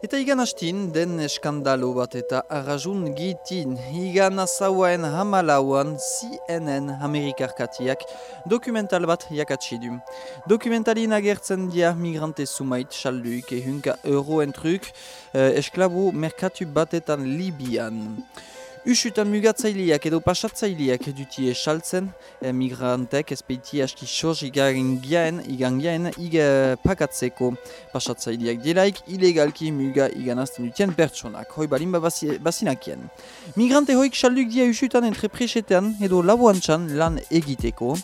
Eta igan hastin, den eskandalo bat eta arrazun gitin, igan azauaen hamalauan CNN Amerikarkatiak dokumental bat jakatsidum. Dokumentalin agertzen dia migrante sumait salduik ehunka euroen truk eh, esklabu merkatu batetan Libian. Usutan mugatzaileak edo pasatzaileak dutie saltzen, emigrantek ezpeiti aski sos igangiaen, igangiaen iga pakatzeko pasatzaileak delaik, ilegalki muga iganazten dutien pertsonak, hoi balin basinakien. Migrante hoik salduk dia usutan entrepresetean edo labuantxan lan egiteko.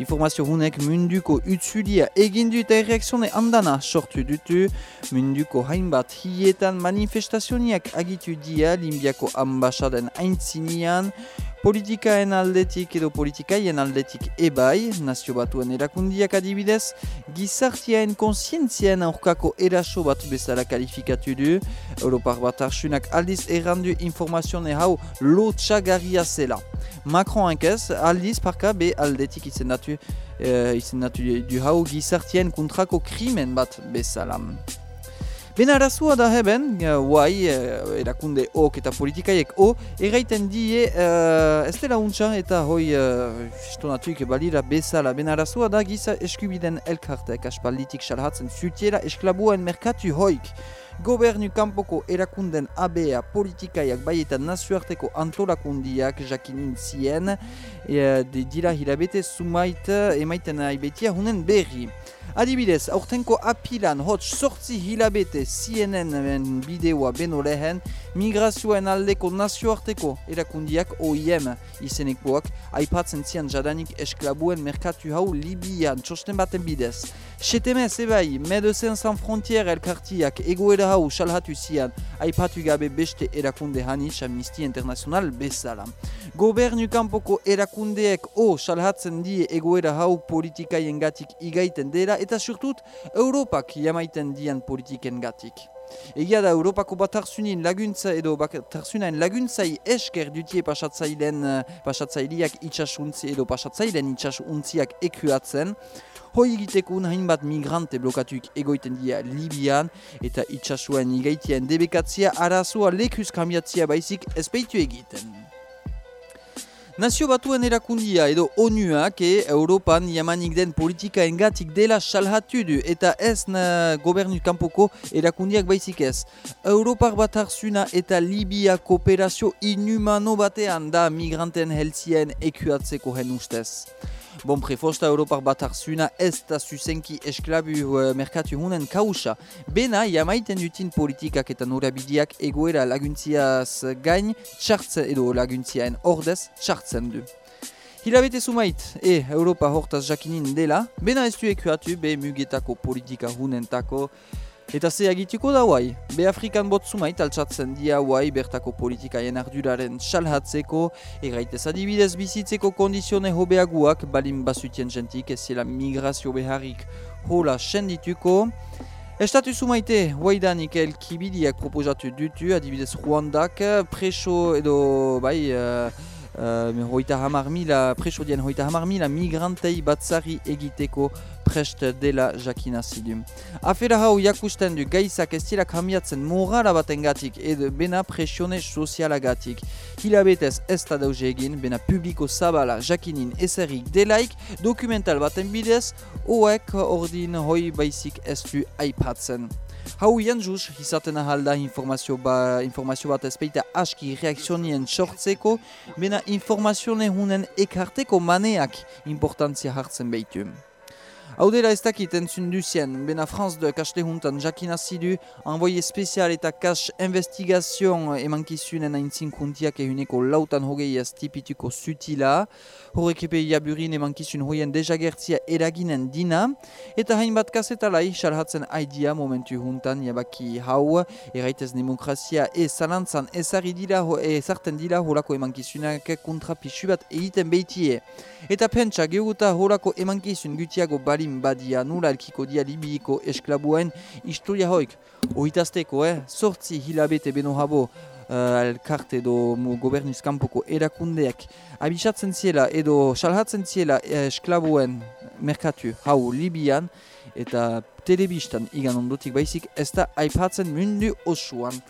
Informazio hunek munduko utzulia egindu eta erreakzione andana sortu dutu, munduko hainbat hietan manifestazioniak agitu dia Limbiako ambasaden aintzinean, politikaen aldetik edo politikaien aldetik ebai, nazio batuen erakundiak adibidez, gizartiaen konsientziaen aurkako eraso bat bezala kalifikatu du, Europar bat arsunak aldiz errandu informazione hau lotxagarria zela. Macron hankez, aldiz parka be aldetik izendatu, uh, izendatu du hau gizartien kontrako krimen bat bezala. Ben arazua da heben, guai, uh, erakunde ok eta politikaiek o, erraiten die, uh, ez dela untsa eta hoi uh, balira bezala. Ben arazua da giza eskubiden elkartek aspalditik salhatzen zutiela esklabuen merkatu hoik. Gobernu kanpoko erakunden ABA politikaiak bai eta nazioarteko antolakundiak jakinin zien, e, dira hilabete sumait emaiten aibetia hunen berri. Adibidez, aurtenko apilan hot sortzi hilabete CNN bideoa beno lehen, migrazioen aldeko nazioarteko erakundiak OIM izenekoak aipatzen zian jadanik esklabuen merkatu hau Libian txosten baten bidez. Setemez ebai, Medecins Sans Frontier elkartiak egoera hau salhatu zian aipatu gabe beste erakunde hanitz Amnistia Internacional bezala. Gobernu kanpoko erakundeek o salhatzen die egoera hau politikaien gatik igaiten dela eta surtut Europak jamaiten dian politiken gatik. Egia da Europako batarzunin laguntza edo batarzunain laguntzai esker dutie pasatzailen pasatzaileak itxasuntzi edo pasatzailen itxasuntziak ekuatzen. Hoi egitekun hainbat migrante blokatuik egoiten dia Libian eta itxasuen igaitien debekatzia arazoa lekuz kambiatzia baizik ezpeitu egiten. Nazio batuen erakundia edo ONUak e, Europan jamanik den politika engatik dela salhatu du eta ez na gobernu kanpoko erakundiak baizik ez. Europar bat harzuna eta Libia kooperazio inhumano batean da migranten helzien ekuatzeko hen ustez. Bon prefosta Europar bat arzuna ez da zuzenki esklabu uh, merkatu hunen kausa. Bena, jamaiten dutin politikak eta norabideak egoera laguntziaz gain txartzen edo laguntziaen ordez txartzen du. Hilabete sumait, e Europa hortaz jakinin dela, bena ez du ekuatu be mugetako politika hunentako Eta ze agituko da guai, be Afrikan botzumait altsatzen dia guai bertako politikaien arduraren salhatzeko, erraitez adibidez bizitzeko kondizione hobeaguak balin basutien jentik ez zela migrazio beharrik hola sendituko. Estatu sumaite, guaidanik elkibidiak proposatu dutu, adibidez Rwandak, preso edo bai... Uh, Uh, hoita hamar mila, preso dien hoita hamar mila migrantei batzari egiteko prest dela jakina zidum. Afera hau jakusten du gaizak ez dira kamiatzen morala baten gatik edo bena presione soziala gatik. Hilabetez ez da dauze egin, bena publiko zabala jakinin ezerik delaik dokumental baten bidez, oek ordin hoi baizik ez du aipatzen. Hau ian juz, izaten ahalda informazio, ba, informazio bat ezpeita aski reakzionien sortzeko, bena informazio nehunen ekarteko maneak importantzia hartzen behitu. Hau dela ez dakit entzun duzien, bena Franz de kaste juntan jakin azidu, envoie spezial eta kas investigazion emankizunen aintzin kuntiak ehuneko lautan hogei ez tipituko zutila, horrek epe jaburin emankizun hoien dejagertzia eraginen dina, eta hainbat kasetalai salhatzen aidia momentu juntan jabaki hau, eraitez demokrazia e zalantzan ezari dira, e zarten dira horako emankizunak kontra pixu bat egiten behitie. Eta pentsa, gehuta horako emankizun gutiago balin badia nula elkiko dia libiiko esklabuen historia hoik. Ohitazteko, eh? Sortzi hilabete beno habo uh, elkarte edo gobernuz kanpoko erakundeak abisatzen ziela edo salhatzen ziela esklabuen merkatu hau Libian eta telebistan igan ondotik baizik ez da aipatzen mundu osoan.